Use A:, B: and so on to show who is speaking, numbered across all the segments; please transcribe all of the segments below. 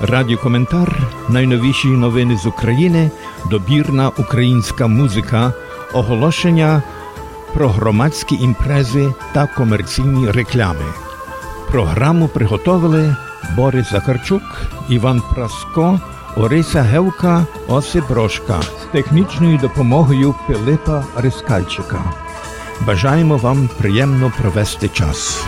A: Радіокоментар, найновіші новини з України, добірна українська музика, оголошення про громадські імпрези та комерційні реклами. Програму приготовили Борис Захарчук, Іван Праско, Ориса Гевка, Осип Брошка з технічною допомогою Пилипа Рискальчика. Бажаємо вам приємно провести час.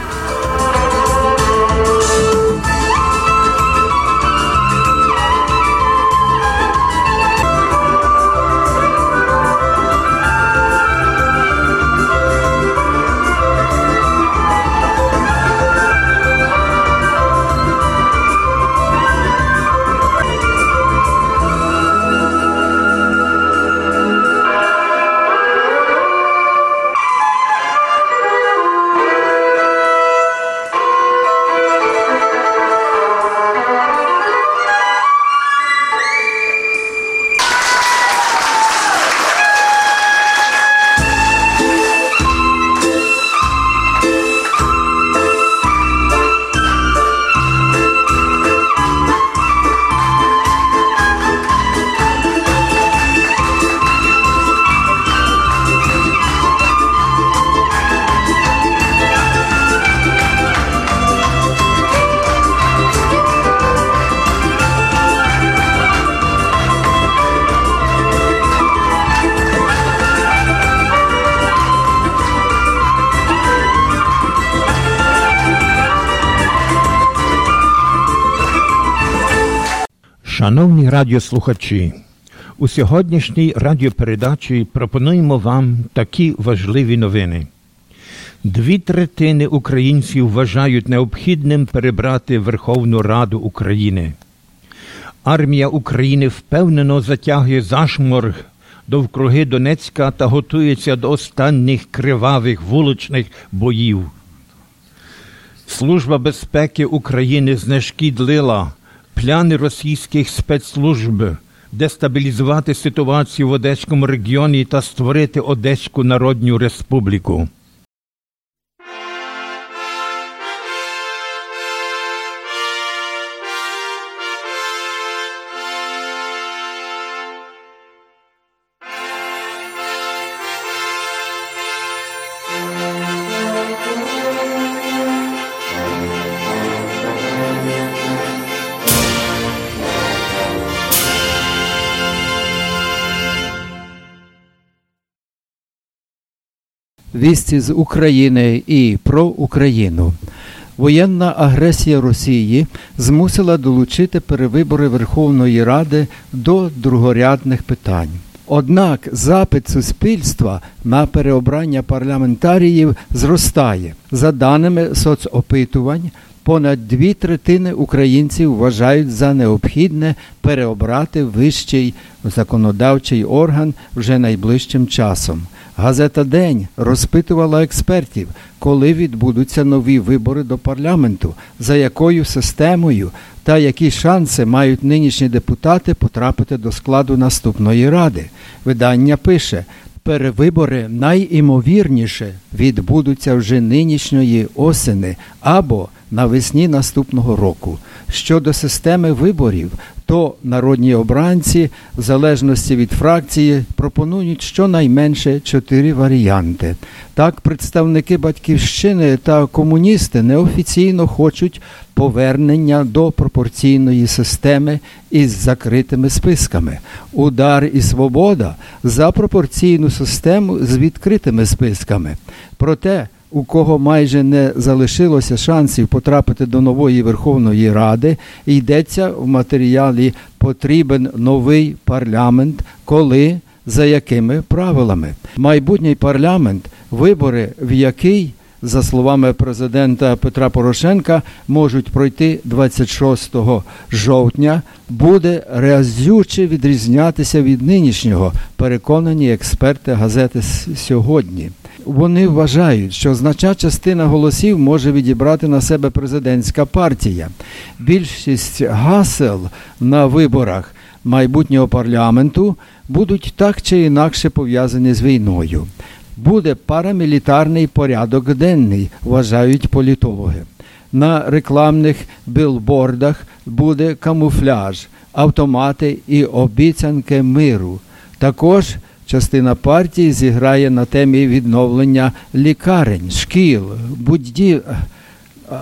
A: Шановні радіослухачі, у сьогоднішній радіопередачі пропонуємо вам такі важливі новини. Дві третини українців вважають необхідним перебрати Верховну Раду України. Армія України впевнено затягує зашморг довкруги Донецька та готується до останніх кривавих вуличних боїв. Служба безпеки України знешкідлила пляни російських спецслужб дестабілізувати ситуацію в Одеському регіоні та створити Одеську Народню Республіку.
B: Вісті з України і про Україну. Воєнна агресія Росії змусила долучити перевибори Верховної Ради до другорядних питань. Однак запит суспільства на переобрання парламентаріїв зростає. За даними соцопитувань, понад дві третини українців вважають за необхідне переобрати вищий законодавчий орган вже найближчим часом. Газета День розпитувала експертів, коли відбудуться нові вибори до парламенту, за якою системою та які шанси мають нинішні депутати потрапити до складу наступної ради. Видання пише. Перевибори найімовірніше відбудуться вже нинішньої осени або навесні наступного року. Щодо системи виборів, то народні обранці, в залежності від фракції, пропонують щонайменше чотири варіанти. Так, представники батьківщини та комуністи неофіційно хочуть повернення до пропорційної системи із закритими списками. Удар і свобода за пропорційну систему з відкритими списками. Проте у кого майже не залишилося шансів потрапити до нової Верховної Ради, йдеться в матеріалі потрібен новий парламент, коли за якими правилами майбутній парламент, вибори в який за словами президента Петра Порошенка, можуть пройти 26 жовтня, буде разюче відрізнятися від нинішнього, переконані експерти газети сьогодні. Вони вважають, що значна частина голосів може відібрати на себе президентська партія. Більшість гасел на виборах майбутнього парламенту будуть так чи інакше пов'язані з війною. Буде парамілітарний порядок денний, вважають політологи. На рекламних білбордах буде камуфляж, автомати і обіцянки миру. Також частина партії зіграє на темі відновлення лікарень, шкіл,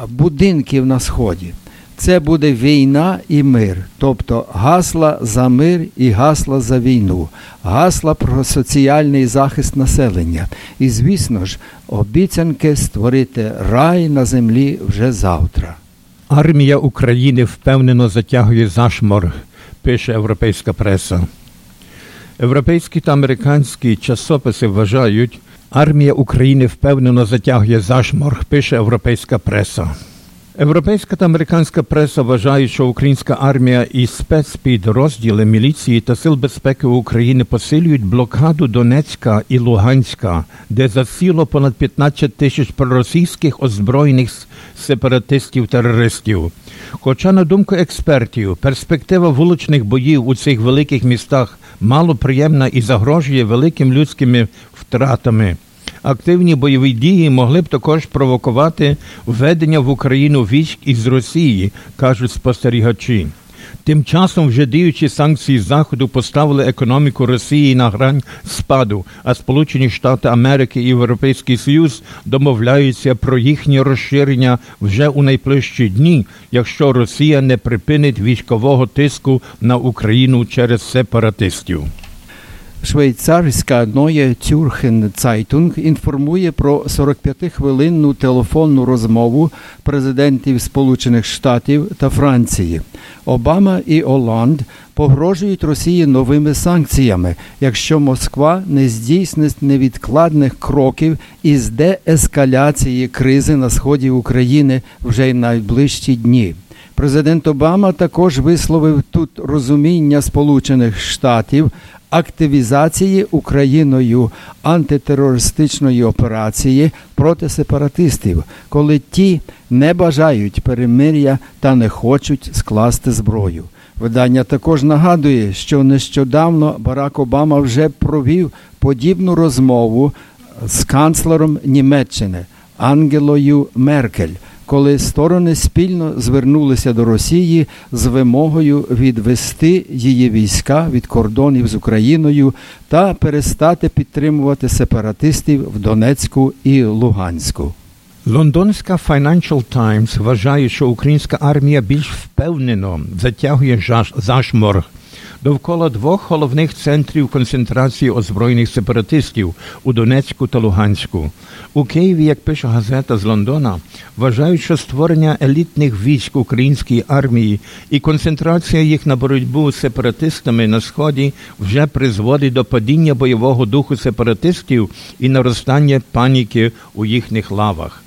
B: будинків на сході. Це буде війна і мир, тобто гасла за мир і гасла за війну, гасла про соціальний захист населення. І, звісно ж, обіцянки створити рай на землі вже завтра.
A: Армія України впевнено затягує зашморг, пише європейська преса. Європейські та американські часописи вважають, армія України впевнено затягує зашморг, пише європейська преса. Європейська та американська преса вважають, що українська армія і спецпідрозділи міліції та сил безпеки України посилюють блокаду Донецька і Луганська, де засіло понад 15 тисяч проросійських озброєних сепаратистів-терористів. Хоча, на думку експертів, перспектива вуличних боїв у цих великих містах малоприємна і загрожує великими людськими втратами. Активні бойові дії могли б також провокувати введення в Україну військ із Росії, кажуть спостерігачі. Тим часом вже діючі санкції Заходу поставили економіку Росії на грань спаду, а Сполучені Штати Америки і Європейський Союз домовляються про їхнє розширення вже у найближчі дні, якщо Росія не припинить військового тиску на Україну через сепаратистів.
B: Швейцарська Neue Zürcher Zeitung інформує про 45-хвилинну телефонну розмову президентів Сполучених Штатів та Франції. Обама і Оланд погрожують Росії новими санкціями, якщо Москва не здійснить невідкладних кроків із деескаляції кризи на сході України вже й найближчі дні. Президент Обама також висловив тут розуміння Сполучених Штатів активізації Україною антитерористичної операції проти сепаратистів, коли ті не бажають перемир'я та не хочуть скласти зброю. Видання також нагадує, що нещодавно Барак Обама вже провів подібну розмову з канцлером Німеччини Ангелою Меркель коли сторони спільно звернулися до Росії з вимогою відвести її війська від кордонів з Україною та перестати підтримувати сепаратистів в Донецьку і Луганську.
A: Лондонська Financial Times вважає, що українська армія більш впевнено затягує зашморг довкола двох головних центрів концентрації озброєних сепаратистів у Донецьку та Луганську. У Києві, як пише газета з Лондона, вважають, що створення елітних військ української армії і концентрація їх на боротьбу з сепаратистами на сході вже призводить до падіння бойового духу сепаратистів і наростання паніки у їхніх лавах.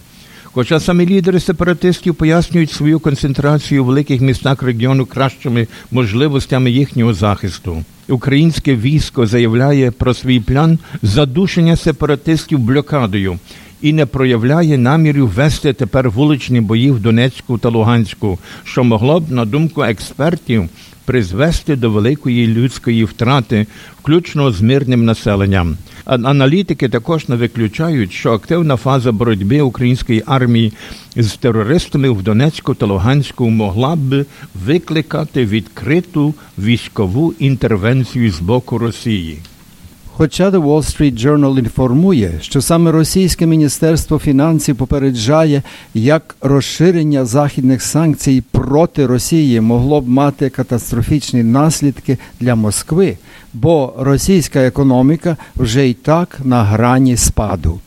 A: Хоча самі лідери сепаратистів пояснюють свою концентрацію у великих містах регіону кращими можливостями їхнього захисту. Українське військо заявляє про свій план задушення сепаратистів блокадою і не проявляє намірів вести тепер вуличні бої в Донецьку та Луганську, що могло б, на думку експертів, призвести до великої людської втрати, включно з мирним населенням. Аналітики також не виключають, що активна фаза боротьби української армії з терористами в Донецьку та Луганську могла б викликати відкриту військову інтервенцію з боку Росії.
B: Хоча The Wall Street Journal інформує, що саме російське міністерство фінансів попереджає, як розширення західних санкцій проти Росії могло б мати катастрофічні наслідки для Москви, бо російська економіка вже й так на грані спаду.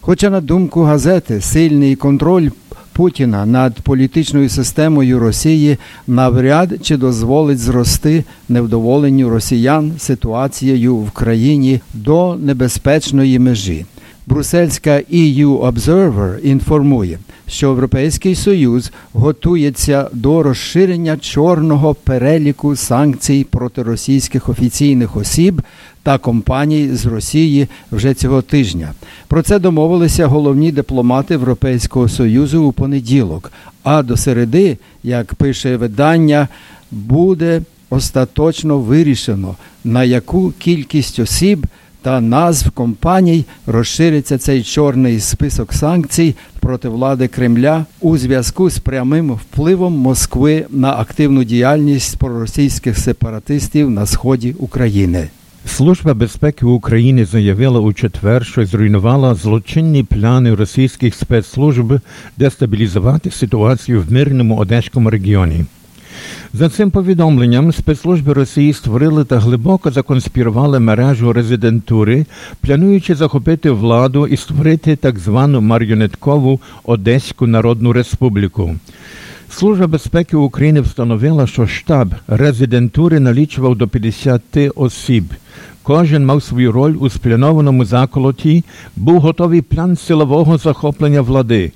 B: Хоча, на думку газети, сильний контроль Путіна над політичною системою Росії навряд чи дозволить зрости невдоволенню росіян ситуацією в країні до небезпечної межі. Брусельська EU Observer інформує, що Європейський Союз готується до розширення чорного переліку санкцій проти російських офіційних осіб та компаній з Росії вже цього тижня. Про це домовилися головні дипломати Європейського Союзу у понеділок. А до середи, як пише видання, буде остаточно вирішено, на яку кількість осіб та назв компаній розшириться цей чорний список санкцій проти влади Кремля у зв'язку з прямим впливом Москви на активну діяльність проросійських сепаратистів на сході України.
A: Служба безпеки України заявила у четвер, що зруйнувала злочинні плани російських спецслужб дестабілізувати ситуацію в мирному одеському регіоні. За цим повідомленням спецслужби Росії створили та глибоко законспірували мережу резидентури, плануючи захопити владу і створити так звану маріонеткову Одеську Народну Республіку. Служба безпеки України встановила, що штаб резидентури налічував до 50 осіб. Кожен мав свою роль у спланованому заколоті, був готовий план силового захоплення влади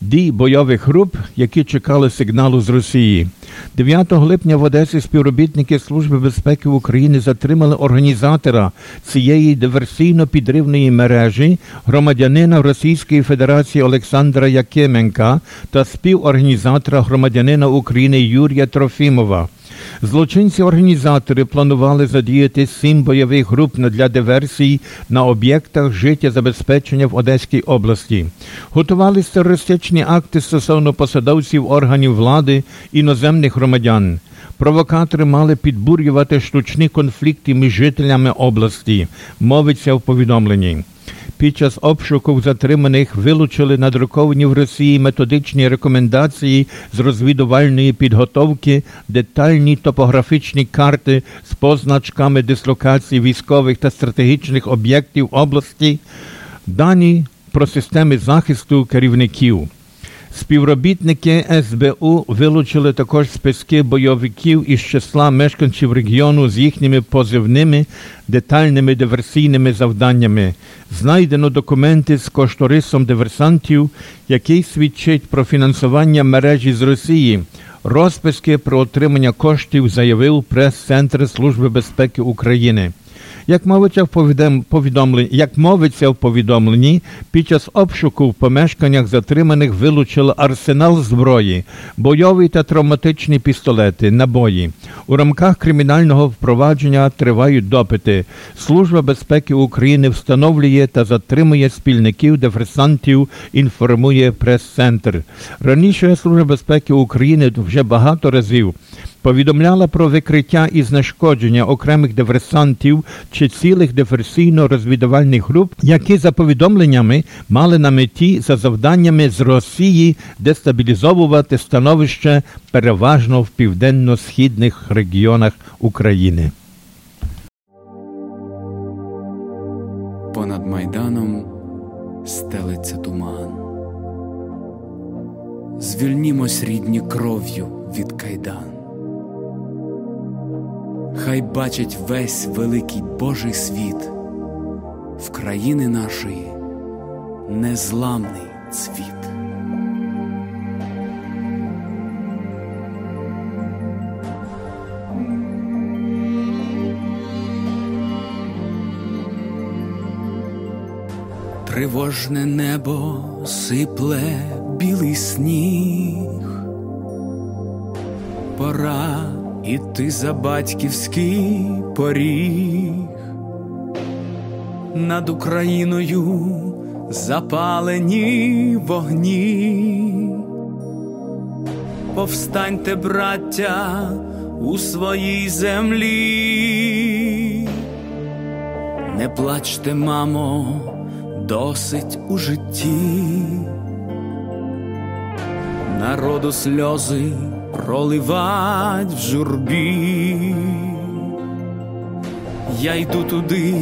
A: дій бойових груп, які чекали сигналу з Росії. 9 липня в Одесі співробітники Служби безпеки України затримали організатора цієї диверсійно-підривної мережі громадянина Російської Федерації Олександра Якименка та співорганізатора громадянина України Юрія Трофімова. Злочинці-організатори планували задіяти сім бойових груп для диверсій на об'єктах життєзабезпечення в Одеській області. Готувалися терористичні акти стосовно посадовців органів влади іноземних громадян. Провокатори мали підбурювати штучні конфлікти між жителями області, мовиться в повідомленні. Під час обшуку затриманих вилучили надруковані в Росії методичні рекомендації з розвідувальної підготовки, детальні топографічні карти з позначками дислокації військових та стратегічних об'єктів області, дані про системи захисту керівників. Співробітники СБУ вилучили також списки бойовиків із числа мешканців регіону з їхніми позивними детальними диверсійними завданнями. Знайдено документи з кошторисом диверсантів, який свідчить про фінансування мережі з Росії. Розписки про отримання коштів заявив прес-центр Служби безпеки України. Як мовиться в повідомленні, як мовиться в повідомленні, під час обшуку в помешканнях затриманих вилучили арсенал зброї, бойові та травматичні пістолети, набої. У рамках кримінального впровадження тривають допити. Служба безпеки України встановлює та затримує спільників диверсантів, інформує прес-центр. Раніше Служба безпеки України вже багато разів повідомляла про викриття і знешкодження окремих диверсантів чи цілих диверсійно-розвідувальних груп, які за повідомленнями мали на меті за завданнями з Росії дестабілізовувати становище переважно в південно-східних регіонах України.
C: Понад майданом стелиться туман. Звільнімось рідні кров'ю від кайдан хай бачить весь великий Божий світ в країни нашої незламний цвіт. Тривожне небо сипле білий сніг, пора іти за батьківський поріг, над Україною запалені вогні, повстаньте, браття, у своїй землі, не плачте, мамо, досить у житті, народу сльози проливать в журбі, я йду туди,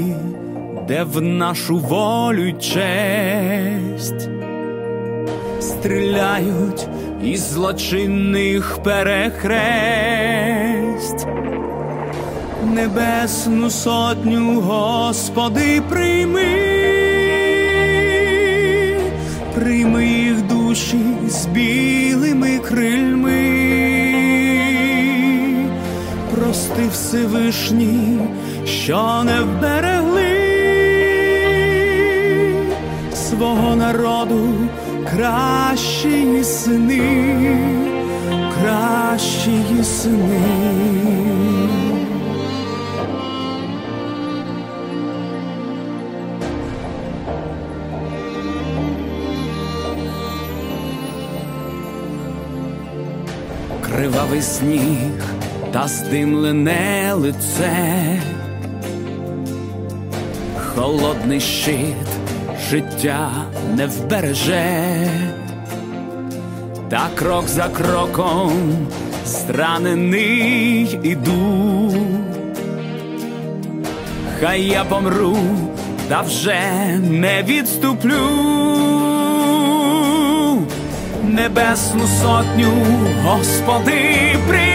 C: де в нашу волю честь стріляють із злочинних перехресть, небесну сотню, Господи, прийми. прийми їх душі з білими крильми, прости Всевишній, що не вберегли свого народу кращі сини, кращі сини. кривавий сніг та здимлене лице, холодний щит життя не вбереже, та крок за кроком зранений іду, хай я помру, та вже не відступлю. Небесну сотню, Господи, прийми,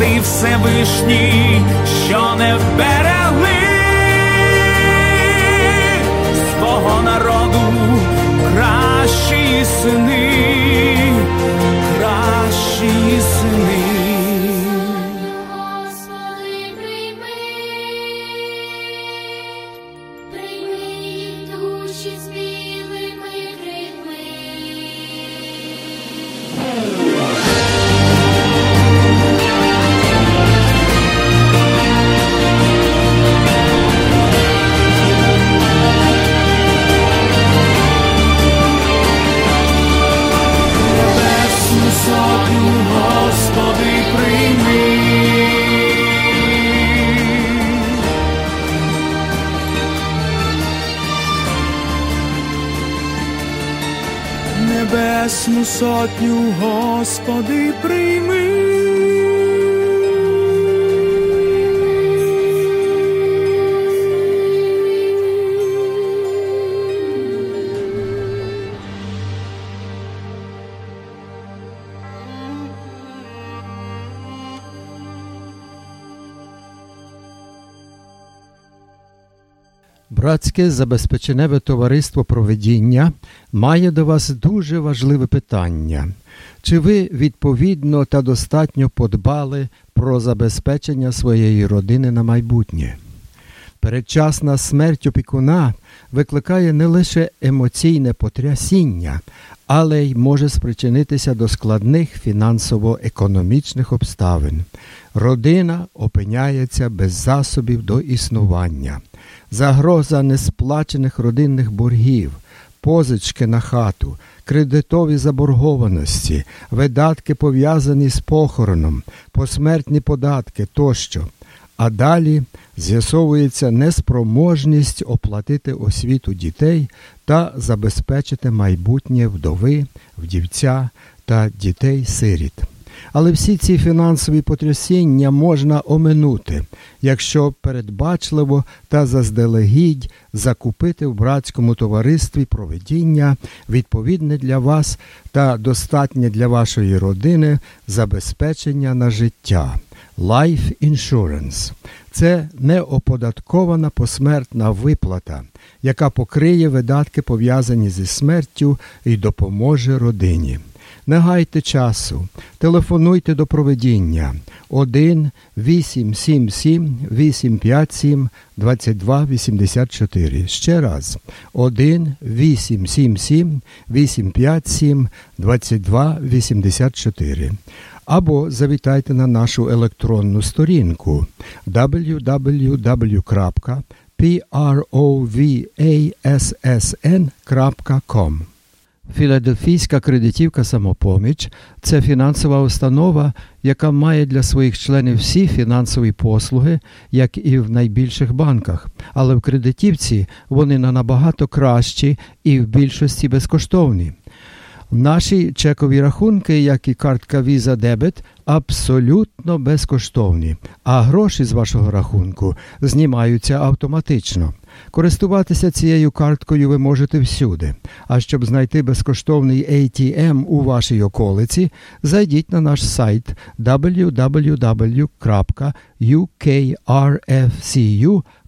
C: прости Всевишній, що не вберегли свого народу кращі сини, кращі сини.
B: Братське забезпеченеве товариство проведіння має до вас дуже важливе питання. Чи ви відповідно та достатньо подбали про забезпечення своєї родини на майбутнє? Передчасна смерть опікуна викликає не лише емоційне потрясіння, але й може спричинитися до складних фінансово-економічних обставин. Родина опиняється без засобів до існування загроза несплачених родинних боргів, позички на хату, кредитові заборгованості, видатки пов'язані з похороном, посмертні податки тощо. А далі з'ясовується неспроможність оплатити освіту дітей та забезпечити майбутнє вдови, вдівця та дітей-сиріт. Але всі ці фінансові потрясіння можна оминути, якщо передбачливо та заздалегідь закупити в братському товаристві проведіння відповідне для вас та достатнє для вашої родини забезпечення на життя. Life Insurance – це неоподаткована посмертна виплата, яка покриє видатки пов'язані зі смертю і допоможе родині. Не гайте часу, телефонуйте до проведіння 1 877 857 2284. Ще раз 1 877 857 2284. Або завітайте на нашу електронну сторінку www.provassn.com Філадельфійська кредитівка самопоміч це фінансова установа, яка має для своїх членів всі фінансові послуги, як і в найбільших банках. Але в кредитівці вони на набагато кращі і в більшості безкоштовні. Наші чекові рахунки, як і картка Visa Debit, абсолютно безкоштовні, а гроші з вашого рахунку знімаються автоматично. Користуватися цією карткою ви можете всюди. А щоб знайти безкоштовний ATM у вашій околиці, зайдіть на наш сайт www.ukrfcu.com.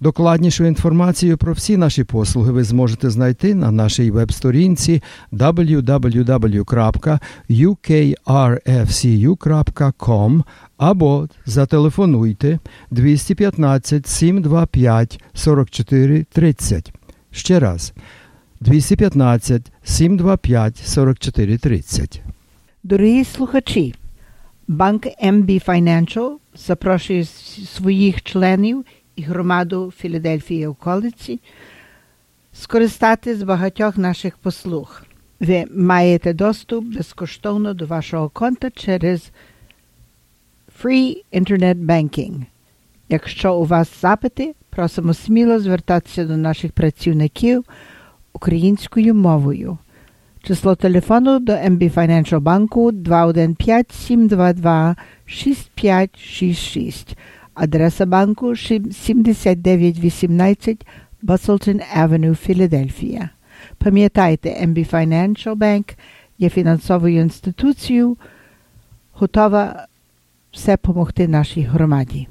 B: Докладнішу інформацію про всі наші послуги ви зможете знайти на нашій веб-сторінці www.ukrfcu.com або зателефонуйте 215 725 44 30. Ще раз 215 725 44 30.
D: Дорогі слухачі, банк MB Financial запрошує своїх членів і громаду Філадельфії околиці скористати з багатьох наших послуг. Ви маєте доступ безкоштовно до вашого конта через Free Internet Banking. Якщо у вас запити, просимо сміло звертатися до наших працівників українською мовою. Число телефону до MB Financial банку 215 722 6566 Адреса банку 7918 Busselton Авеню, Філадельфія. Пам'ятайте, MB Financial Bank є фінансовою інституцією, готова все допомогти нашій громаді.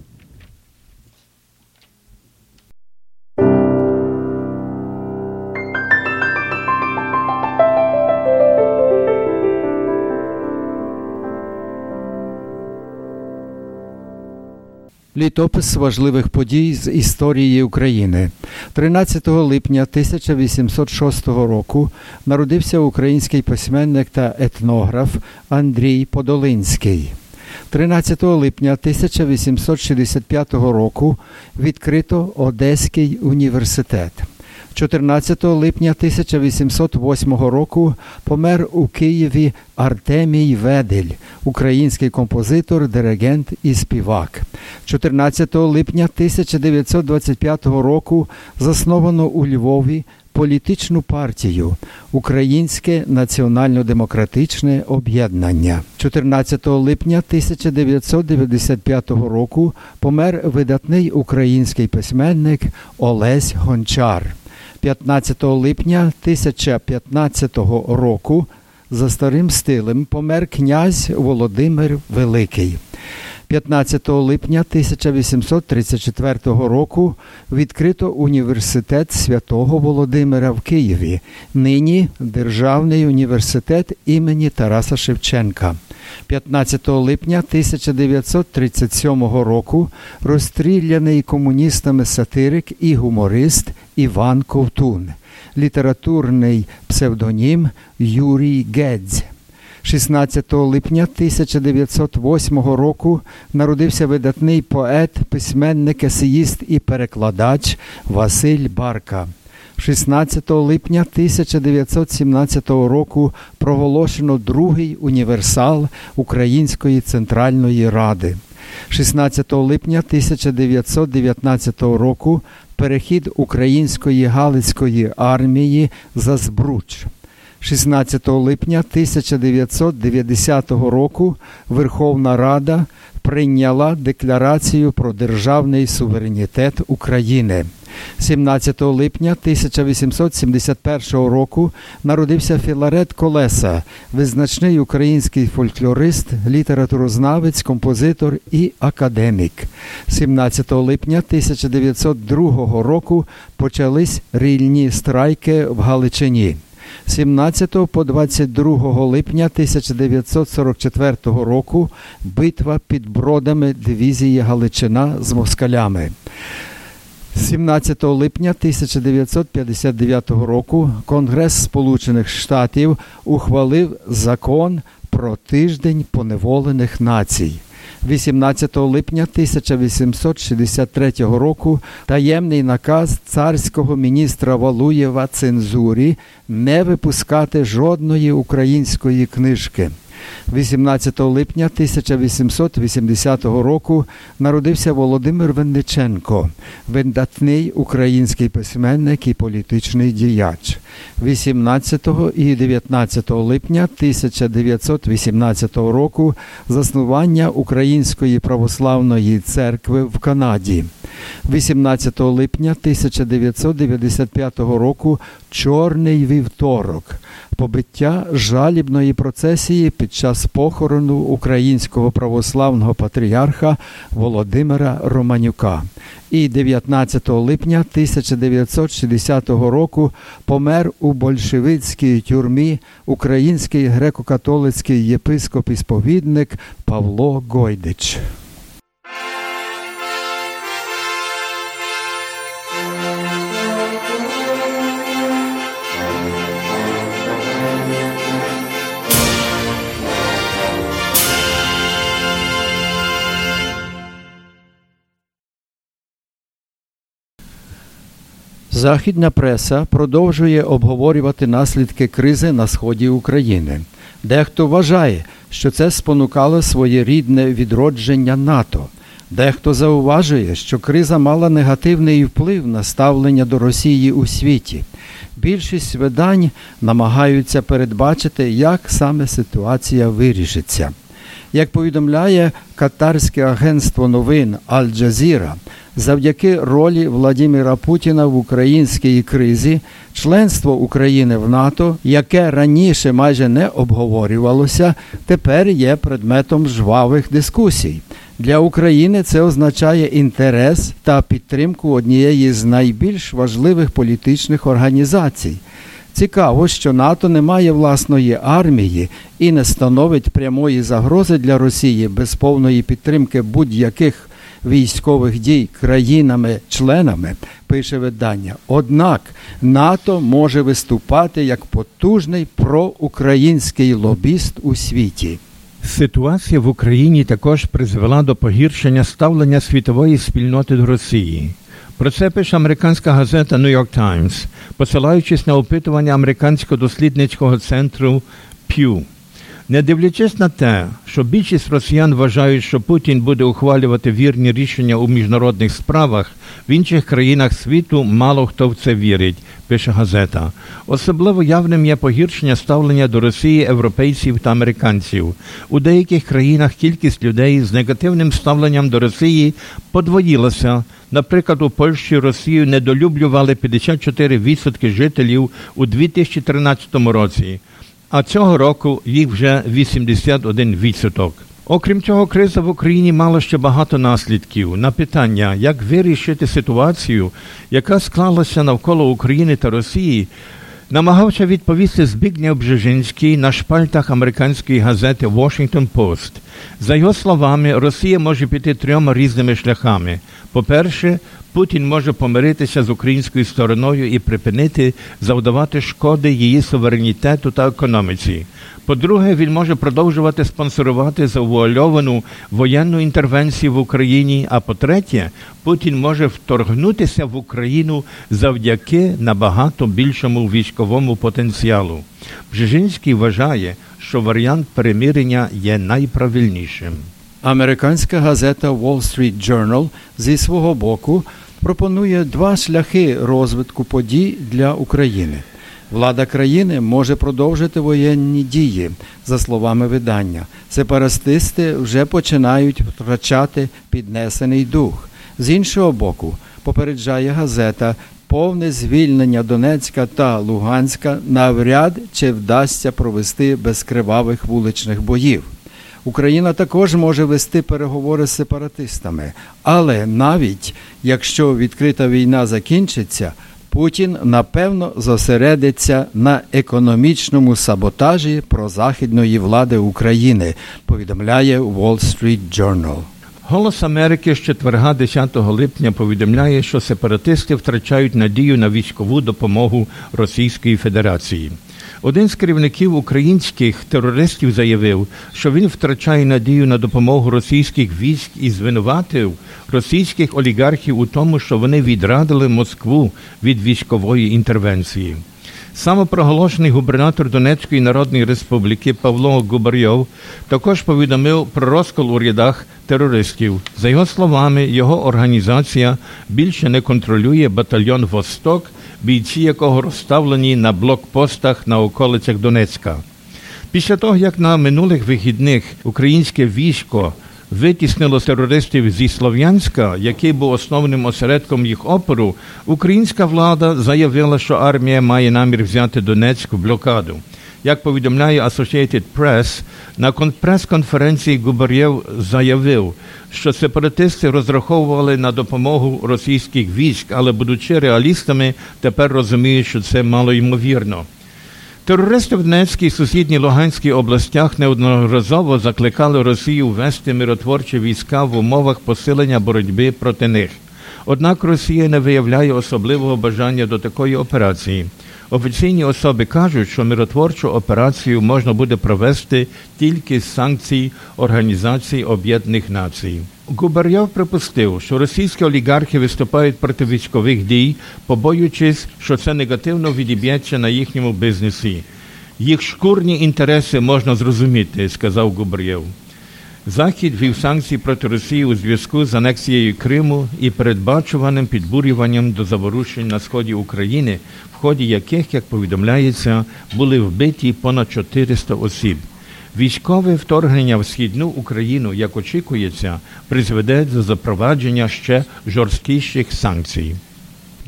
B: Літопис важливих подій з історії України. 13 липня 1806 року народився український письменник та етнограф Андрій Подолинський. 13 липня 1865 року відкрито Одеський університет. 14 липня 1808 року помер у Києві Артемій Ведель, український композитор, диригент і співак. 14 липня 1925 року засновано у Львові політичну партію Українське національно-демократичне об'єднання. 14 липня 1995 року помер видатний український письменник Олесь Гончар. 15 липня 1015 року за старим стилем помер князь Володимир Великий. 15 липня 1834 року відкрито університет святого Володимира в Києві, нині Державний університет імені Тараса Шевченка. 15 липня 1937 року розстріляний комуністами сатирик і гуморист Іван Ковтун, літературний псевдонім Юрій Гедзь. 16 липня 1908 року народився видатний поет, письменник, есеїст і перекладач Василь Барка. 16 липня 1917 року проголошено другий універсал Української Центральної Ради. 16 липня 1919 року перехід Української Галицької армії за Збруч. 16 липня 1990 року Верховна Рада прийняла декларацію про державний суверенітет України. 17 липня 1871 року народився Філарет Колеса, визначний український фольклорист, літературознавець, композитор і академік. 17 липня 1902 року почались рільні страйки в Галичині. 17 по 22 липня 1944 року битва під бродами дивізії Галичина з москалями. 17 липня 1959 року Конгрес Сполучених Штатів ухвалив закон про тиждень поневолених націй. 18 липня 1863 року таємний наказ царського міністра Валуєва цензурі не випускати жодної української книжки. 18 липня 1880 року народився Володимир Винниченко, видатний український письменник і політичний діяч. 18 і 19 липня 1918 року заснування Української православної церкви в Канаді. 18 липня 1995 року Чорний вівторок, побиття жалібної процесії під час похорону українського православного патріарха Володимира Романюка. І 19 липня 1960 року помер у большевицькій тюрмі український греко-католицький єпископ і сповідник Павло Гойдич. Західна преса продовжує обговорювати наслідки кризи на сході України. Дехто вважає, що це спонукало своєрідне відродження НАТО. Дехто зауважує, що криза мала негативний вплив на ставлення до Росії у світі. Більшість видань намагаються передбачити, як саме ситуація вирішиться. Як повідомляє катарське агентство новин Аль-Джазіра, завдяки ролі Владимира Путіна в українській кризі, членство України в НАТО, яке раніше майже не обговорювалося, тепер є предметом жвавих дискусій. Для України це означає інтерес та підтримку однієї з найбільш важливих політичних організацій. Цікаво, що НАТО не має власної армії і не становить прямої загрози для Росії без повної підтримки будь-яких військових дій країнами-членами, пише видання. Однак НАТО може виступати як потужний проукраїнський лобіст у світі.
A: Ситуація в Україні також призвела до погіршення ставлення світової спільноти до Росії. Про це пише американська газета New York Times, посилаючись на опитування американського дослідницького центру Pew. Не дивлячись на те, що більшість росіян вважають, що Путін буде ухвалювати вірні рішення у міжнародних справах, в інших країнах світу мало хто в це вірить, пише газета. Особливо явним є погіршення ставлення до Росії європейців та американців. У деяких країнах кількість людей з негативним ставленням до Росії подвоїлася. Наприклад, у Польщі Росію недолюблювали 54% жителів у 2013 році а цього року їх вже 81%. Окрім цього, криза в Україні мала ще багато наслідків на питання, як вирішити ситуацію, яка склалася навколо України та Росії. Намагався відповісти Збігнєв Бжежинський на шпальтах американської газети Washington Post. За його словами, Росія може піти трьома різними шляхами. По-перше, Путін може помиритися з українською стороною і припинити завдавати шкоди її суверенітету та економіці. По-друге, він може продовжувати спонсорувати завуальовану воєнну інтервенцію в Україні. А по-третє, Путін може вторгнутися в Україну завдяки набагато більшому військовому потенціалу. Бжежинський вважає, що варіант перемирення є найправильнішим.
B: Американська газета Wall Street Journal зі свого боку пропонує два шляхи розвитку подій для України. Влада країни може продовжити воєнні дії, за словами видання. Сепаратисти вже починають втрачати піднесений дух. З іншого боку, попереджає газета. Повне звільнення Донецька та Луганська навряд чи вдасться провести без кривавих вуличних боїв. Україна також може вести переговори з сепаратистами, але навіть якщо відкрита війна закінчиться, Путін напевно зосередиться на економічному саботажі прозахідної влади України. Повідомляє Wall Street Journal.
A: Голос Америки з четверга 10 липня повідомляє, що сепаратисти втрачають надію на військову допомогу Російської Федерації. Один з керівників українських терористів заявив, що він втрачає надію на допомогу російських військ і звинуватив російських олігархів у тому, що вони відрадили Москву від військової інтервенції. Самопроголошений губернатор Донецької Народної Республіки Павло Губарйов також повідомив про розкол у рядах терористів. За його словами, його організація більше не контролює батальйон Восток, бійці якого розставлені на блокпостах на околицях Донецька. Після того, як на минулих вихідних українське військо витіснило терористів зі Слов'янська, який був основним осередком їх опору, українська влада заявила, що армія має намір взяти Донецьк в блокаду. Як повідомляє Associated Press, на прес-конференції Губарєв заявив, що сепаратисти розраховували на допомогу російських військ, але, будучи реалістами, тепер розуміють, що це малоймовірно. Терористи в Донецькій і сусідній Луганській областях неодноразово закликали Росію ввести миротворчі війська в умовах посилення боротьби проти них. Однак Росія не виявляє особливого бажання до такої операції. Офіційні особи кажуть, що миротворчу операцію можна буде провести тільки з санкцій Організації Об'єднаних Націй. Губарйов припустив, що російські олігархи виступають проти військових дій, побоюючись, що це негативно відіб'ється на їхньому бізнесі. Їх шкурні інтереси можна зрозуміти, сказав Губарєв. Захід вів санкції проти Росії у зв'язку з анексією Криму і передбачуваним підбурюванням до заворушень на сході України, в ході яких, як повідомляється, були вбиті понад 400 осіб. Військове вторгнення в східну Україну, як очікується, призведе до запровадження ще жорсткіших санкцій.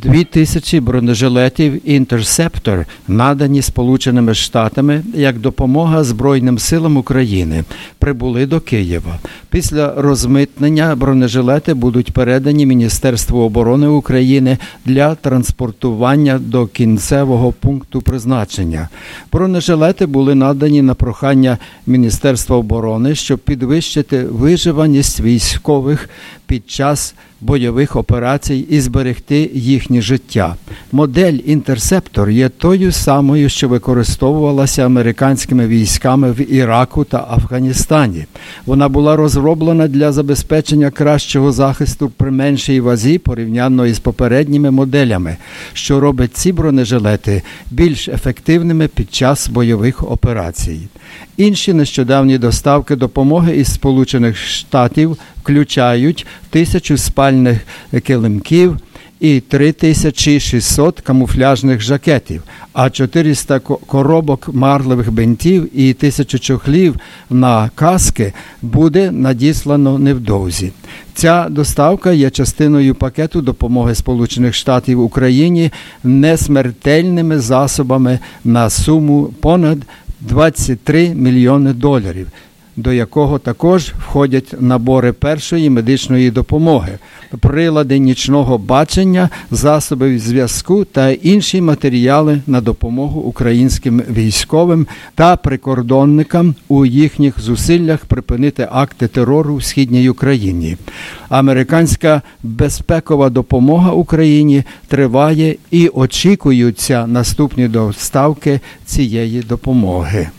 B: Дві тисячі бронежилетів Інтерсептор надані Сполученими Штатами як допомога Збройним силам України, прибули до Києва. Після розмитнення бронежилети будуть передані Міністерству оборони України для транспортування до кінцевого пункту призначення. Бронежилети були надані на прохання Міністерства оборони, щоб підвищити виживаність військових під час бойових операцій і зберегти їхнє життя. Модель Інтерсептор є тою самою, що використовувалася американськими військами в Іраку та Афганістані. Вона була розроблена для забезпечення кращого захисту при меншій вазі порівняно із попередніми моделями, що робить ці бронежилети більш ефективними під час бойових операцій. Інші нещодавні доставки допомоги із Сполучених Штатів включають тисячу спальних килимків і 3600 камуфляжних жакетів, а 400 коробок марливих бинтів і тисячу чохлів на каски буде надіслано невдовзі. Ця доставка є частиною пакету допомоги Сполучених Штатів Україні несмертельними засобами на суму понад 23 мільйони доларів, до якого також входять набори першої медичної допомоги, прилади нічного бачення, засоби зв'язку та інші матеріали на допомогу українським військовим та прикордонникам у їхніх зусиллях припинити акти терору в східній Україні. Американська безпекова допомога Україні триває і очікуються наступні доставки цієї допомоги.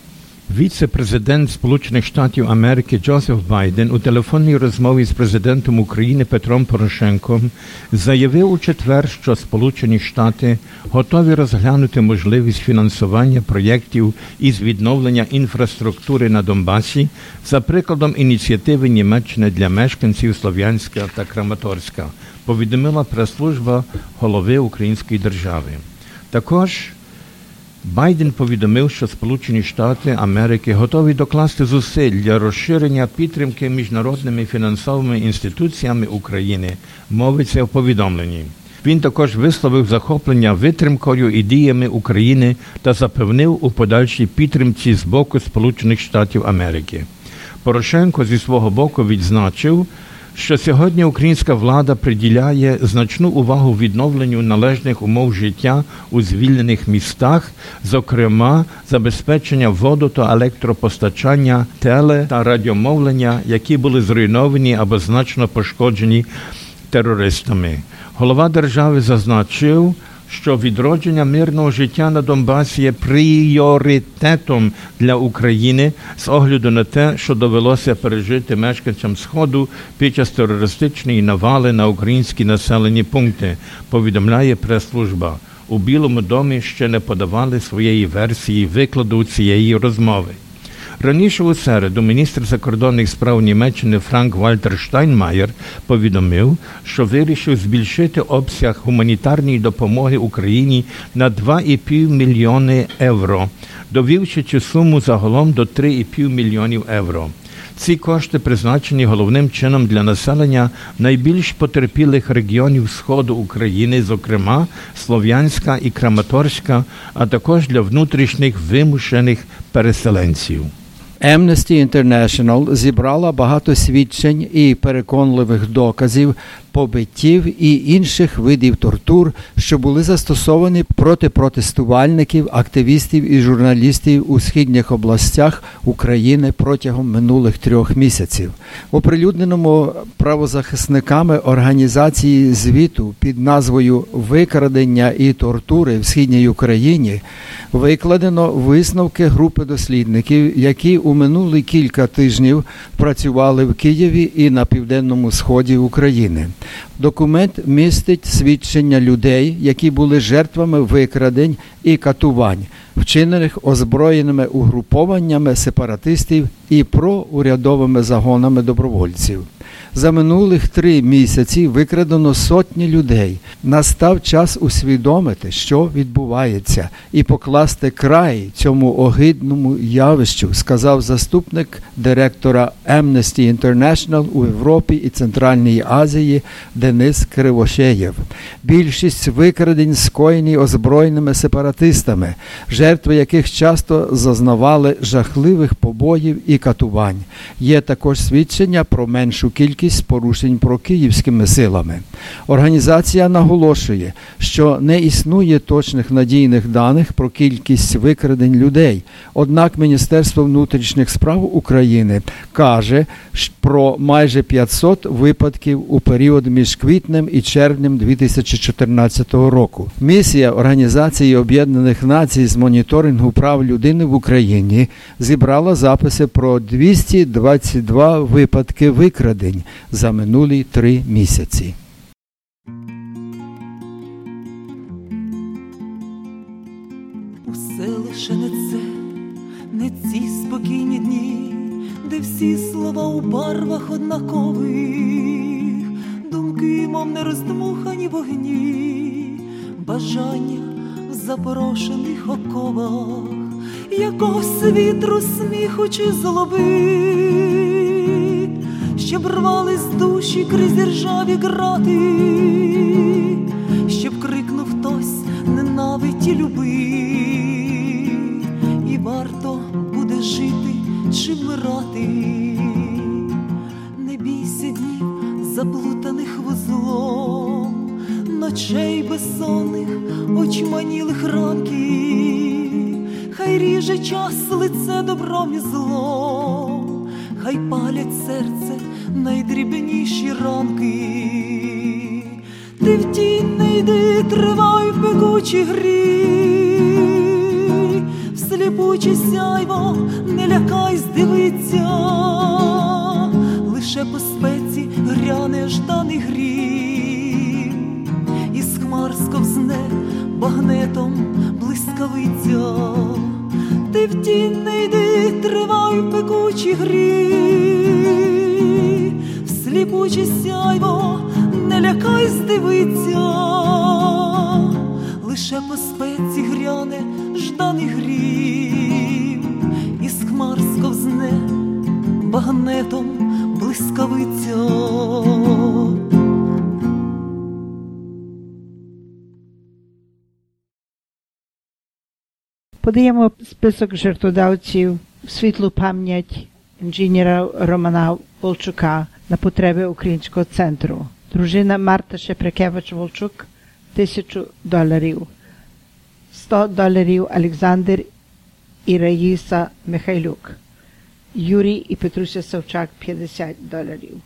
A: Віце-президент Сполучених Штатів Америки Джозеф Байден у телефонній розмові з президентом України Петром Порошенком заявив у четвер, що Сполучені Штати готові розглянути можливість фінансування проєктів із відновлення інфраструктури на Донбасі за прикладом ініціативи Німеччини для мешканців Слов'янська та Краматорська, повідомила прес-служба голови Української держави. Також Байден повідомив, що Сполучені Штати Америки готові докласти зусиль для розширення підтримки міжнародними фінансовими інституціями України. Мовиться в повідомленні. Він також висловив захоплення витримкою і діями України та запевнив у подальшій підтримці з боку Сполучених Штатів Америки. Порошенко зі свого боку відзначив, що сьогодні українська влада приділяє значну увагу відновленню належних умов життя у звільнених містах, зокрема забезпечення воду та електропостачання, теле та радіомовлення, які були зруйновані або значно пошкоджені терористами. Голова держави зазначив, що відродження мирного життя на Донбасі є пріоритетом для України з огляду на те, що довелося пережити мешканцям Сходу під час терористичної навали на українські населені пункти, повідомляє прес-служба. У Білому домі ще не подавали своєї версії викладу цієї розмови. Раніше у середу міністр закордонних справ Німеччини Франк Вальтер Штайнмаєр повідомив, що вирішив збільшити обсяг гуманітарної допомоги Україні на 2,5 мільйони євро, довівши цю суму загалом до 3,5 мільйонів євро. Ці кошти призначені головним чином для населення найбільш потерпілих регіонів Сходу України, зокрема Слов'янська і Краматорська, а також для внутрішніх вимушених переселенців.
B: Amnesty International зібрала багато свідчень і переконливих доказів побиттів і інших видів тортур, що були застосовані проти протестувальників, активістів і журналістів у східних областях України протягом минулих трьох місяців. Оприлюдненому правозахисниками організації звіту під назвою Викрадення і тортури в східній Україні викладено висновки групи дослідників, які у минулі кілька тижнів працювали в Києві і на південному сході України. Документ містить свідчення людей, які були жертвами викрадень і катувань, вчинених озброєними угрупованнями сепаратистів і проурядовими загонами добровольців. За минулих три місяці викрадено сотні людей. Настав час усвідомити, що відбувається, і покласти край цьому огидному явищу, сказав заступник директора Amnesty International у Європі і Центральній Азії Денис Кривошеєв. Більшість викрадень скоєні озброєними сепаратистами, жертви яких часто зазнавали жахливих побоїв і катувань. Є також свідчення про меншу кількість порушень прокиївськими силами. Організація наголошує, що не існує точних надійних даних про кількість викрадень людей. Однак Міністерство внутрішніх справ України каже про майже 500 випадків у період між квітнем і червнем 2014 року. Місія Організації Об'єднаних Націй з моніторингу прав людини в Україні зібрала записи про 222 випадки викрадень за минулі три місяці.
E: Усе лише не це, не ці спокійні дні, де всі слова у барвах однакових, думки, мов не роздмухані вогні, бажання в запорошених оковах, якогось вітру сміху чи злоби щоб рвались душі крізь ржаві грати, щоб крикнув хтось ненавидь і люби, і варто буде жити чи вмирати, не бійся днів заплутаних вузлом, ночей безсонних, очманілих ранків, хай ріже час лице добром і злом, хай палять серце найдрібніші ранки, ти в тінь не йди, тривай в пекучі грі, в сліпучі сяйво не лякай, здивиться, лише по спеці гряне жданий грім, із хмар сковзне багнетом блискавиця. В тінь не йди, тривай пекучі грі. В сліпуче сяйво, не лякай здивиться, лише по спеці гряне жданий грім, із хмар сковзне багнетом блискавиця.
D: Подаємо список жертводавців в світлу пам'ять інженера Романа Волчука на потреби Українського центру. Дружина Марта Шепрекевич Волчук тисячу доларів. 100 доларів Олександр і Раїса Михайлюк. Юрій і Петруся Савчак 50 доларів.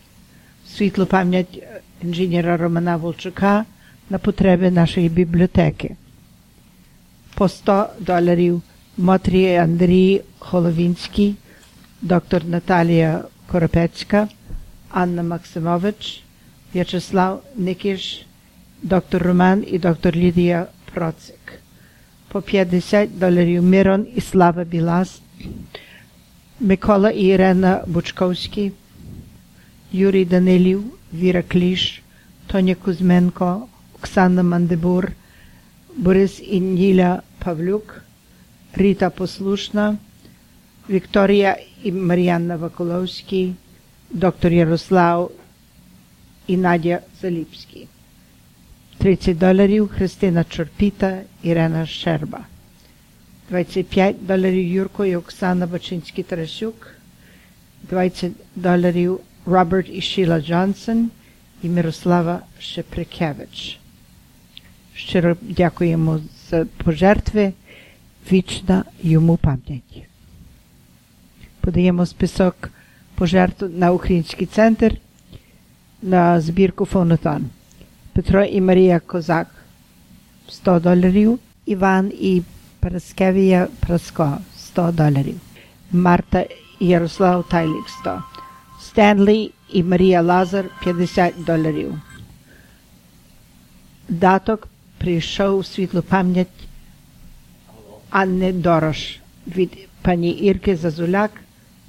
D: Світлу пам'ять інженера Романа Волчука на потреби нашої бібліотеки. По 100 доларів Мотрій Андрій Холовінський, доктор Наталія Коропецька, Анна Максимович, В'ячеслав Никиш, доктор Роман і доктор Лідія Процик. По 50 доларів Мирон і Слава Білас, Микола і Ірена Бучковські, Юрій Данилів, Віра Кліш, Тоня Кузьменко, Оксана Мандибур, Борис і Ніля Павлюк, Ріта Послушна, Вікторія і Мар'янна Ваколовський, доктор Ярослав і Надя Заліпський. 30 доларів Христина Чорпіта, Ірена Щерба. 25 доларів Юрко і Оксана Бачинський Тарасюк. 20 доларів Роберт і Шіла Джонсон і Мирослава Шеприкевич. Щиро дякуємо пожертви. Вічна йому пам'ять. Подаємо список пожертв на Український центр на збірку фонотон. Петро і Марія Козак 100 доларів, Іван і Параскевія Праско 100 доларів, Марта і Ярослав Тайлік 100, Стенлі і Марія Лазар 50 доларів. Даток прийшов світлу пам'ять Анни Дорош від пані Ірки Зазуляк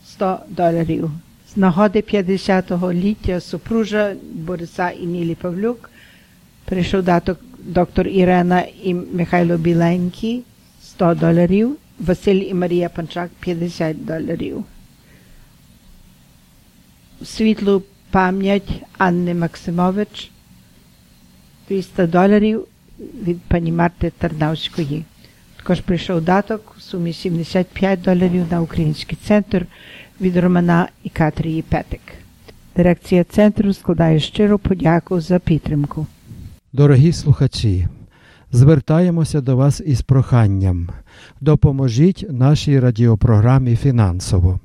D: 100 доларів. З нагоди 50-го ліття супружа Бориса і Нілі Павлюк прийшов даток доктор Ірена і Михайло Біленький 100 доларів, Василь і Марія Панчак 50 доларів. Світлу пам'ять Анни Максимович 200 доларів від пані Марти Тарнавської. Також прийшов даток в сумі 75 доларів на Український центр від Романа і Катрії Петик. Дирекція центру складає щиру подяку за підтримку.
B: Дорогі слухачі, звертаємося до вас із проханням. Допоможіть нашій радіопрограмі фінансово.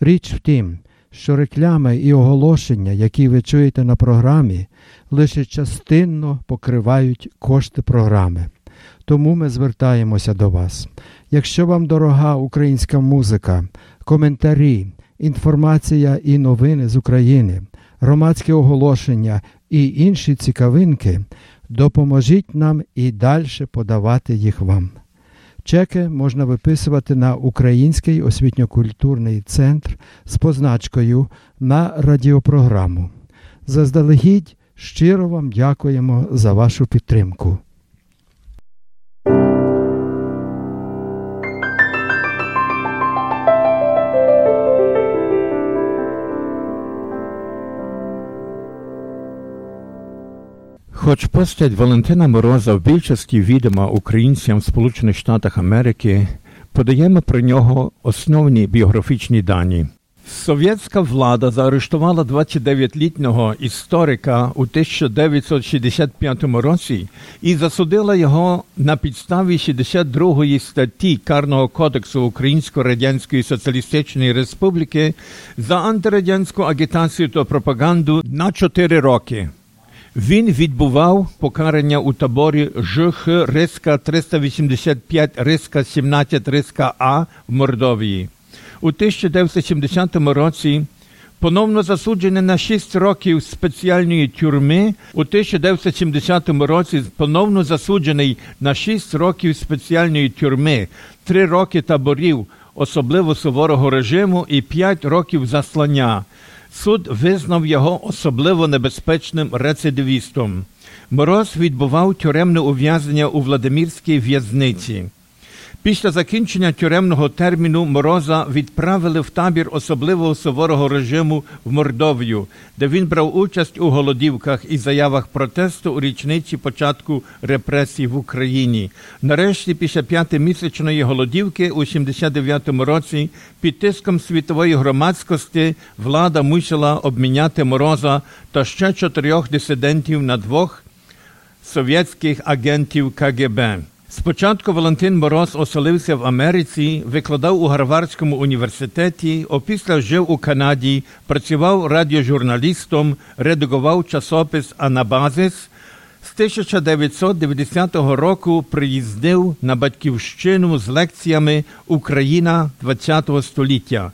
B: Річ в тім, що реклами і оголошення, які ви чуєте на програмі, лише частинно покривають кошти програми. Тому ми звертаємося до вас. Якщо вам дорога українська музика, коментарі, інформація і новини з України, громадське оголошення і інші цікавинки, допоможіть нам і далі подавати їх вам. Чеки можна виписувати на Український освітньо-культурний центр з позначкою на радіопрограму. Заздалегідь щиро вам дякуємо за вашу підтримку.
A: Хоч постать Валентина Мороза в більшості відома українцям в Сполучених Штатах Америки, подаємо про нього основні біографічні дані. Совєтська влада заарештувала 29-літнього історика у 1965 році і засудила його на підставі 62 статті Карного кодексу Українсько-Радянської Соціалістичної Республіки за антирадянську агітацію та пропаганду на 4 роки. Він відбував покарання у таборі ЖХ Риска 385 Риска 17 Риска А в Мордовії. У 1970 році поновно засуджений на 6 років спеціальної тюрми. У 1970 році поновно засуджений на 6 років спеціальної тюрми, 3 роки таборів особливо суворого режиму і 5 років заслання. Суд визнав його особливо небезпечним рецидивістом. Мороз відбував тюремне ув'язнення у Владимирській в'язниці. Після закінчення тюремного терміну Мороза відправили в табір особливого суворого режиму в Мордовію, де він брав участь у голодівках і заявах протесту у річниці початку репресій в Україні. Нарешті, після п'ятимісячної голодівки у 79-му році, під тиском світової громадськості влада мусила обміняти Мороза та ще чотирьох дисидентів на двох совєтських агентів КГБ. Спочатку Валентин Мороз оселився в Америці, викладав у Гарвардському університеті, опісля жив у Канаді, працював радіожурналістом, редагував часопис Анабазис З 1990 року приїздив на батьківщину з лекціями Україна ХХ століття.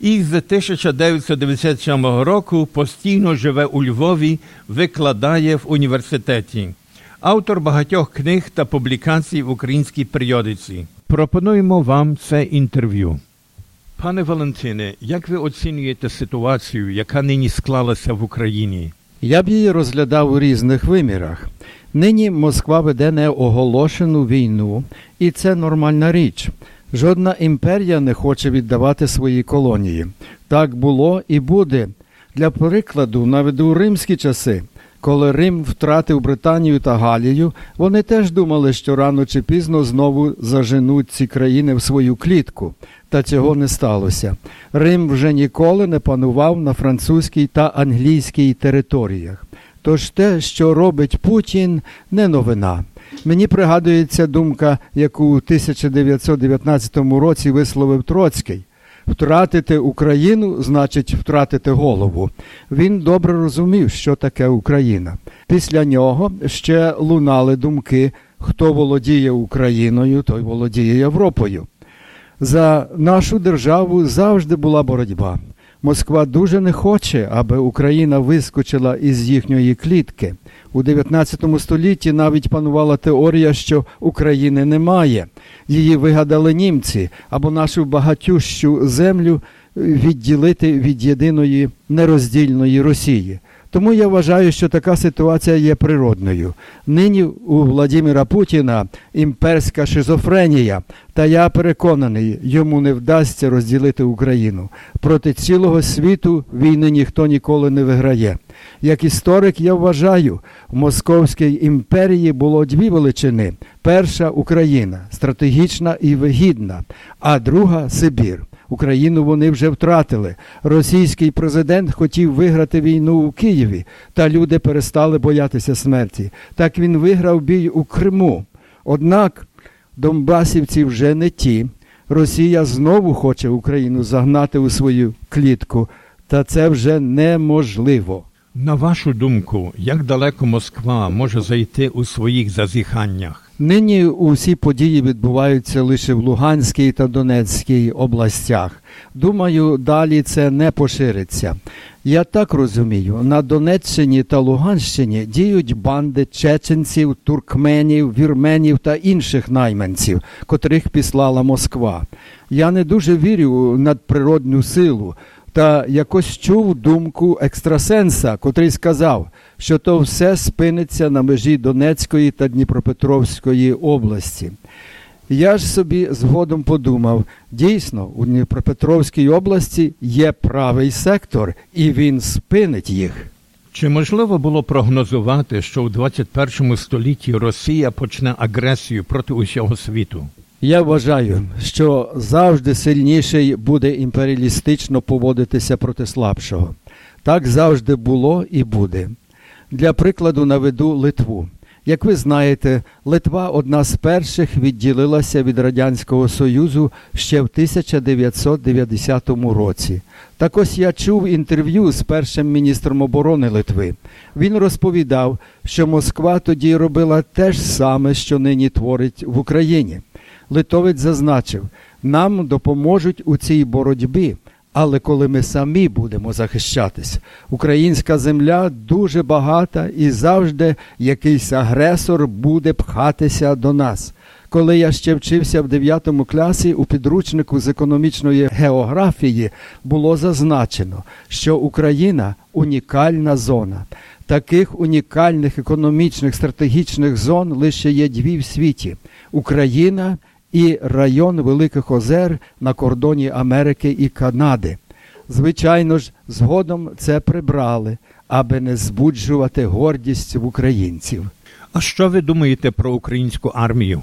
A: І з 1997 року постійно живе у Львові, викладає в університеті. Автор багатьох книг та публікацій в українській періодиці. Пропонуємо вам це інтерв'ю. Пане Валентине, як ви оцінюєте ситуацію, яка нині склалася в Україні?
B: Я б її розглядав у різних вимірах. Нині Москва веде неоголошену війну, і це нормальна річ. Жодна імперія не хоче віддавати свої колонії. Так було і буде. Для прикладу, наведу у римські часи. Коли Рим втратив Британію та Галію, вони теж думали, що рано чи пізно знову заженуть ці країни в свою клітку. Та цього не сталося. Рим вже ніколи не панував на французькій та англійській територіях. Тож те, що робить Путін, не новина. Мені пригадується думка, яку у 1919 році висловив Троцький. Втратити Україну значить втратити голову. Він добре розумів, що таке Україна. Після нього ще лунали думки: хто володіє Україною, той володіє Європою. За нашу державу завжди була боротьба. Москва дуже не хоче, аби Україна вискочила із їхньої клітки. У 19 столітті навіть панувала теорія, що України немає. Її вигадали німці або нашу багатющу землю відділити від єдиної нероздільної Росії. Тому я вважаю, що така ситуація є природною. Нині у Владимира Путіна імперська шизофренія, та я переконаний, йому не вдасться розділити Україну. Проти цілого світу війни ніхто ніколи не виграє. Як історик, я вважаю, в Московській імперії було дві величини: перша Україна, стратегічна і вигідна, а друга Сибір. Україну вони вже втратили. Російський президент хотів виграти війну у Києві, та люди перестали боятися смерті. Так він виграв бій у Криму. Однак Донбасівці вже не ті. Росія знову хоче Україну загнати у свою клітку, та це вже неможливо.
A: На вашу думку, як далеко Москва може зайти у своїх зазіханнях?
B: Нині усі події відбуваються лише в Луганській та Донецькій областях. Думаю, далі це не пошириться. Я так розумію, на Донеччині та Луганщині діють банди чеченців, туркменів, вірменів та інших найманців, котрих післала Москва. Я не дуже вірю у надприродну силу. Та якось чув думку екстрасенса, котрий сказав, що то все спиниться на межі Донецької та Дніпропетровської області. Я ж собі згодом подумав: дійсно, у Дніпропетровській області є правий сектор, і він спинить їх.
A: Чи можливо було прогнозувати, що у 21 столітті Росія почне агресію проти усього світу?
B: Я вважаю, що завжди сильніший буде імперіалістично поводитися проти слабшого. Так завжди було і буде. Для прикладу наведу Литву. Як ви знаєте, Литва одна з перших відділилася від Радянського Союзу ще в 1990 році. Так ось я чув інтерв'ю з першим міністром оборони Литви. Він розповідав, що Москва тоді робила те ж саме, що нині творить в Україні. Литовець зазначив, нам допоможуть у цій боротьбі, але коли ми самі будемо захищатись, українська земля дуже багата і завжди якийсь агресор буде пхатися до нас. Коли я ще вчився в 9 класі у підручнику з економічної географії було зазначено, що Україна унікальна зона. Таких унікальних економічних стратегічних зон лише є дві в світі Україна і район Великих Озер на кордоні Америки і Канади. Звичайно ж, згодом це прибрали, аби не збуджувати гордість в українців.
A: А що ви думаєте про українську армію?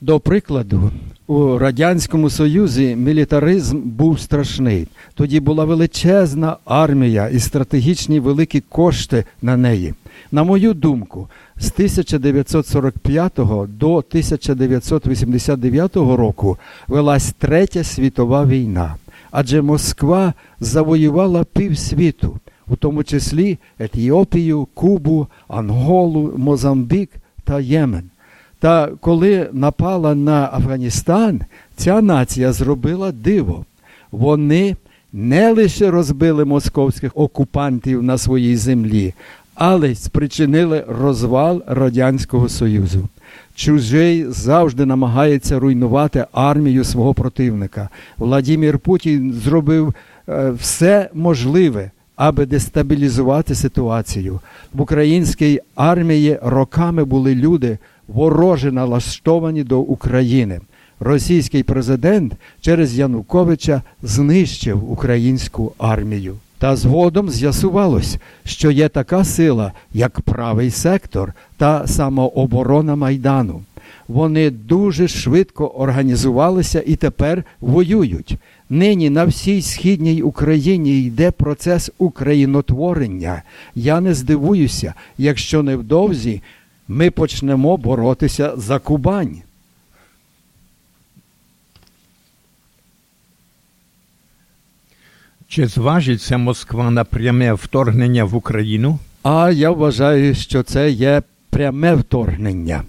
B: До прикладу, у Радянському Союзі мілітаризм був страшний. Тоді була величезна армія і стратегічні великі кошти на неї. На мою думку, з 1945 до 1989 року велась Третя світова війна, адже Москва завоювала півсвіту. у тому числі Етіопію, Кубу, Анголу, Мозамбік та Ємен. Та коли напала на Афганістан, ця нація зробила диво. Вони не лише розбили московських окупантів на своїй землі, але спричинили розвал Радянського Союзу. Чужий завжди намагається руйнувати армію свого противника. Владимир Путін зробив е, все можливе, аби дестабілізувати ситуацію. В українській армії роками були люди, вороже налаштовані до України. Російський президент через Януковича знищив українську армію. Та згодом з'ясувалось, що є така сила, як правий сектор та самооборона Майдану. Вони дуже швидко організувалися і тепер воюють. Нині на всій східній Україні йде процес українотворення. Я не здивуюся, якщо невдовзі ми почнемо боротися за Кубань.
A: Чи зважиться Москва на пряме вторгнення в Україну?
B: А я вважаю, що це є пряме вторгнення.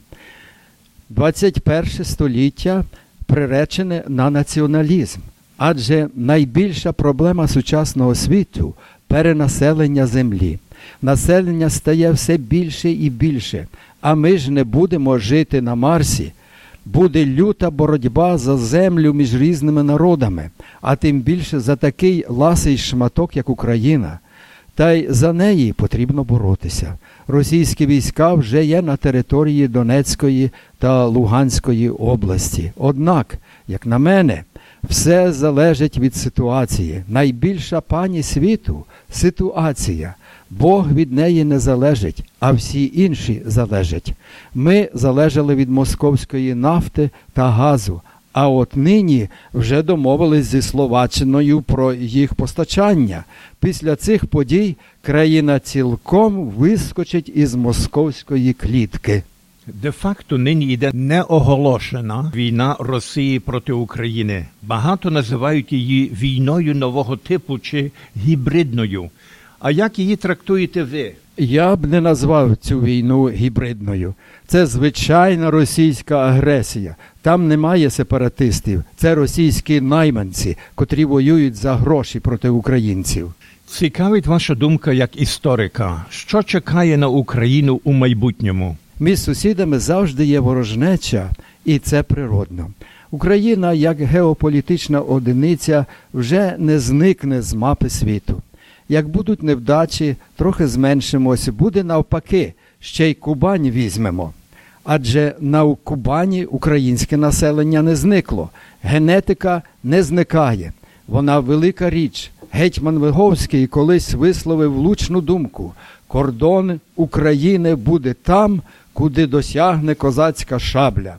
B: 21 століття приречене на націоналізм, адже найбільша проблема сучасного світу перенаселення землі. Населення стає все більше і більше, а ми ж не будемо жити на Марсі. Буде люта боротьба за землю між різними народами, а тим більше за такий ласий шматок, як Україна. Та й за неї потрібно боротися. Російські війська вже є на території Донецької та Луганської області. Однак, як на мене, все залежить від ситуації. Найбільша пані світу ситуація. Бог від неї не залежить, а всі інші залежать. Ми залежали від московської нафти та газу. А от нині вже домовились зі Словаччиною про їх постачання. Після цих подій країна цілком вискочить із московської клітки.
A: Де-факто нині йде неоголошена війна Росії проти України. Багато називають її війною нового типу чи гібридною. А як її трактуєте ви?
B: Я б не назвав цю війну гібридною. Це звичайна російська агресія. Там немає сепаратистів. Це російські найманці, котрі воюють за гроші проти українців.
A: Цікавить ваша думка як історика. Що чекає на Україну у майбутньому?
B: Між сусідами завжди є ворожнеча, і це природно. Україна, як геополітична одиниця, вже не зникне з мапи світу. Як будуть невдачі, трохи зменшимось, буде навпаки, ще й Кубань візьмемо. Адже на Кубані українське населення не зникло, генетика не зникає. Вона велика річ. Гетьман Виговський колись висловив влучну думку: кордон України буде там, куди досягне козацька шабля.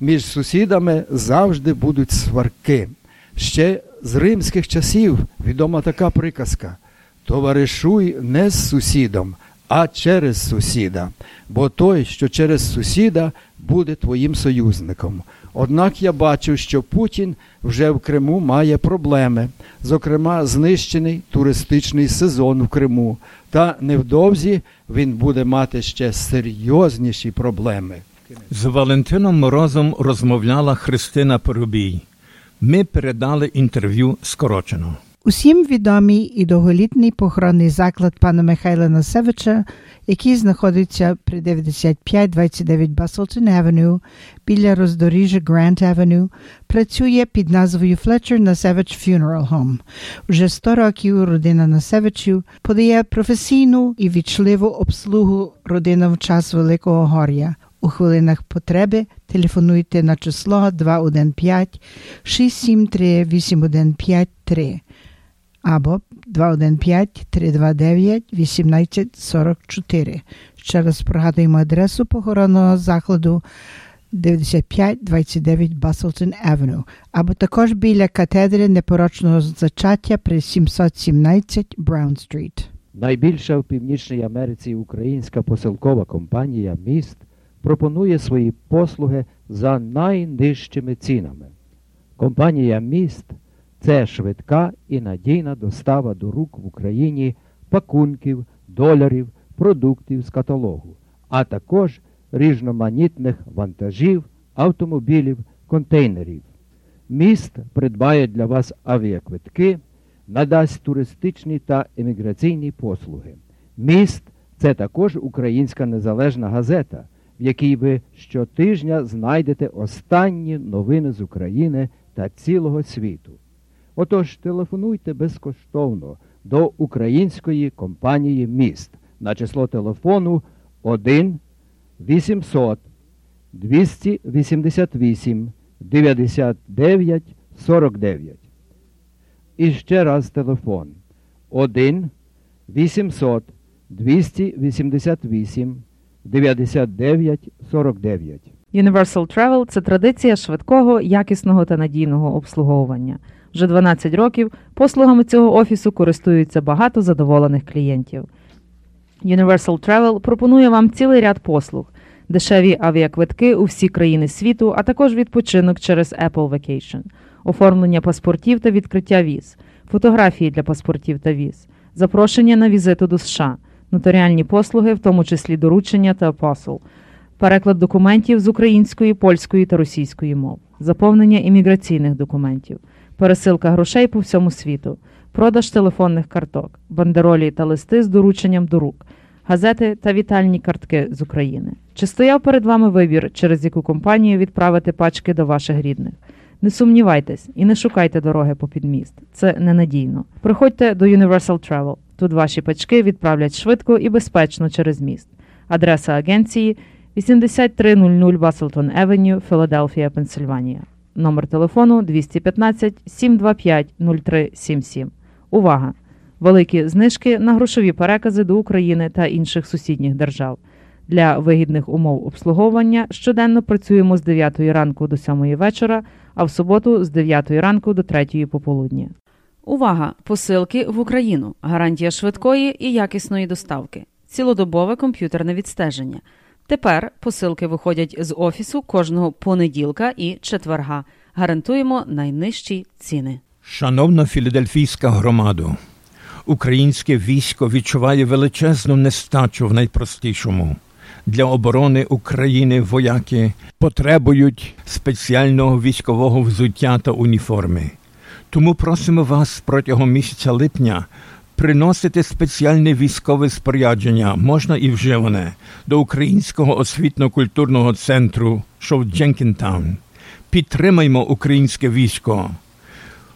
B: Між сусідами завжди будуть сварки. Ще з римських часів відома така приказка: товаришуй не з сусідом, а через сусіда, бо той, що через сусіда, буде твоїм союзником. Однак я бачу, що Путін вже в Криму має проблеми, зокрема, знищений туристичний сезон в Криму, та невдовзі він буде мати ще серйозніші проблеми.
A: З Валентином Морозом розмовляла Христина Порубій. Ми передали інтерв'ю скорочено.
D: Усім відомий і довголітній похоронний заклад пана Михайла Насевича, який знаходиться при 9529 Баслтон Авеню біля роздоріжжя Грант Авеню, працює під назвою Fletcher Насевич Funeral Home. Уже 100 років родина Насевичів подає професійну і вічливу обслугу родинам в час Великого Гор'я. У хвилинах потреби телефонуйте на число 215 673 8153 або 215 329 1844. Ще раз пригадуємо адресу похоронного закладу 9529 Баслтон Авеню, або також біля катедри непорочного зачаття при 717 Браун Стріт.
B: Найбільша в Північній Америці українська посилкова компанія Міст пропонує свої послуги за найнижчими цінами. Компанія Міст це швидка і надійна достава до рук в Україні пакунків, доларів, продуктів з каталогу, а також різноманітних вантажів, автомобілів, контейнерів. Міст придбає для вас авіаквитки, надасть туристичні та еміграційні послуги. Міст це також українська незалежна газета, в якій ви щотижня знайдете останні новини з України та цілого світу. Отож, телефонуйте безкоштовно до української компанії Міст на число телефону 1 800 288 99 49. І ще раз телефон 1 800 288 99 49.
F: Universal Travel – це традиція швидкого, якісного та надійного обслуговування. Вже 12 років послугами цього офісу користуються багато задоволених клієнтів. Universal Travel пропонує вам цілий ряд послуг, дешеві авіаквитки у всі країни світу, а також відпочинок через Apple Vacation, оформлення паспортів та відкриття віз, фотографії для паспортів та віз, запрошення на візиту до США, нотаріальні послуги, в тому числі доручення та апостол, переклад документів з української, польської та російської мов, заповнення імміграційних документів, пересилка грошей по всьому світу, продаж телефонних карток, бандеролі та листи з дорученням до рук, газети та вітальні картки з України. Чи стояв перед вами вибір, через яку компанію відправити пачки до ваших рідних? Не сумнівайтесь і не шукайте дороги по підміст. Це ненадійно. Приходьте до Universal Travel. Тут ваші пачки відправлять швидко і безпечно через міст. Адреса агенції 8300 Баслтон Евеню, Філадельфія, Пенсильванія. Номер телефону 215 725 0377. Увага! Великі знижки на грошові перекази до України та інших сусідніх держав. Для вигідних умов обслуговування щоденно працюємо з 9 ранку до 7 вечора, а в суботу з 9 ранку до 3 пополудні.
G: Увага! Посилки в Україну. Гарантія швидкої і якісної доставки. Цілодобове комп'ютерне відстеження. Тепер посилки виходять з офісу кожного понеділка і четверга. Гарантуємо найнижчі ціни.
A: Шановна філадельфійська громада, українське військо відчуває величезну нестачу в найпростішому. Для оборони України вояки потребують спеціального військового взуття та уніформи. Тому просимо вас протягом місяця липня приносити спеціальне військове спорядження, можна і вживане, до Українського освітньо-культурного центру, що в Дженкінтаун. Підтримаймо українське військо.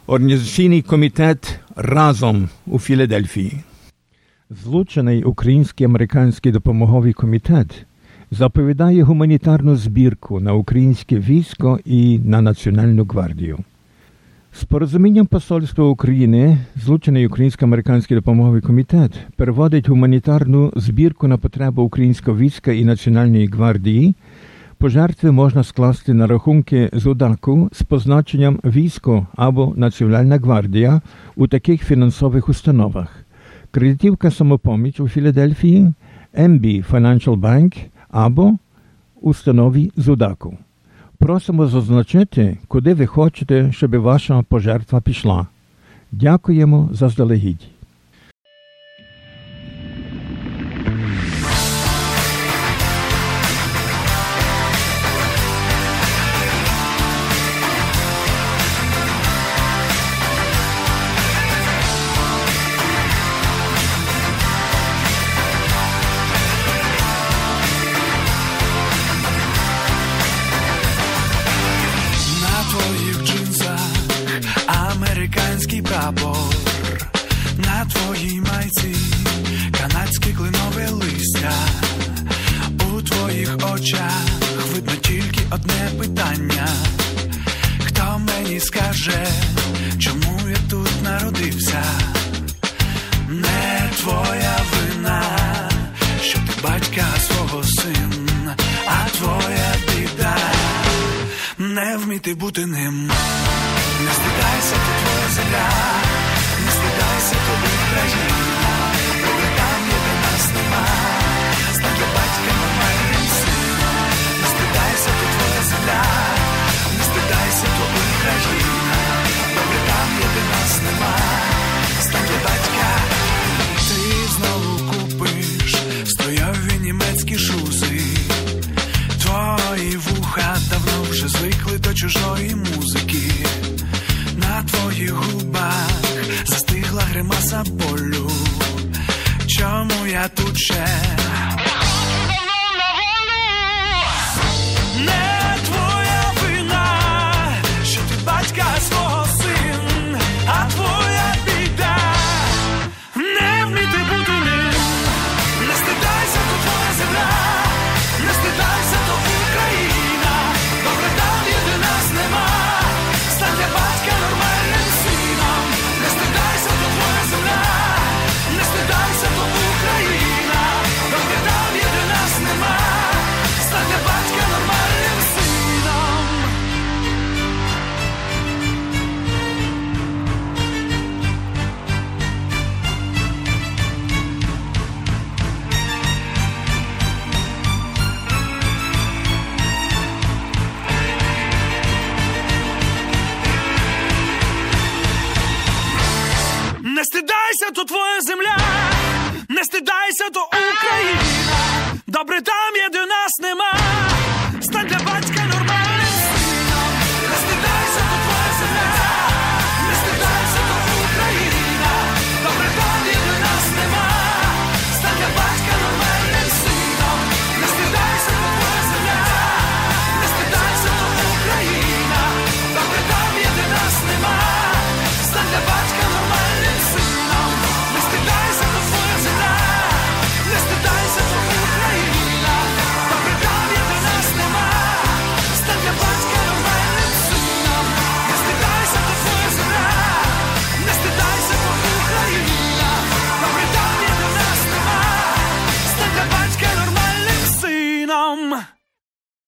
A: Організаційний комітет разом у Філадельфії. Злучений Український американський допомоговий комітет заповідає гуманітарну збірку на українське військо і на Національну гвардію. З порозумінням Посольства України Злучений Українсько-американський допомоговий комітет переводить гуманітарну збірку на потребу українського війська і Національної гвардії. Пожертви можна скласти на рахунки ЗУДАКу з позначенням військо або Національна гвардія у таких фінансових установах. Кредитівка самопоміч у Філадельфії, MB Financial Bank або установі ЗУДАКу. Просимо зазначити, куди ви хочете, щоб ваша пожертва пішла. Дякуємо заздалегідь.
C: Не бути ним.
H: Твоїх губах застигла гримаса болю. Чому я тут ще